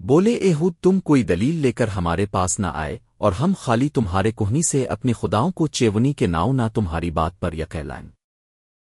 بولے، اے ہود، تم کوئی دلیل لے کر ہمارے پاس نہ آئے، اور ہم خالی تمہارے کوہنی سے اپنی خداؤں کو چیونی کے ناؤ نہ تمہاری بات پر یقہ لائیں۔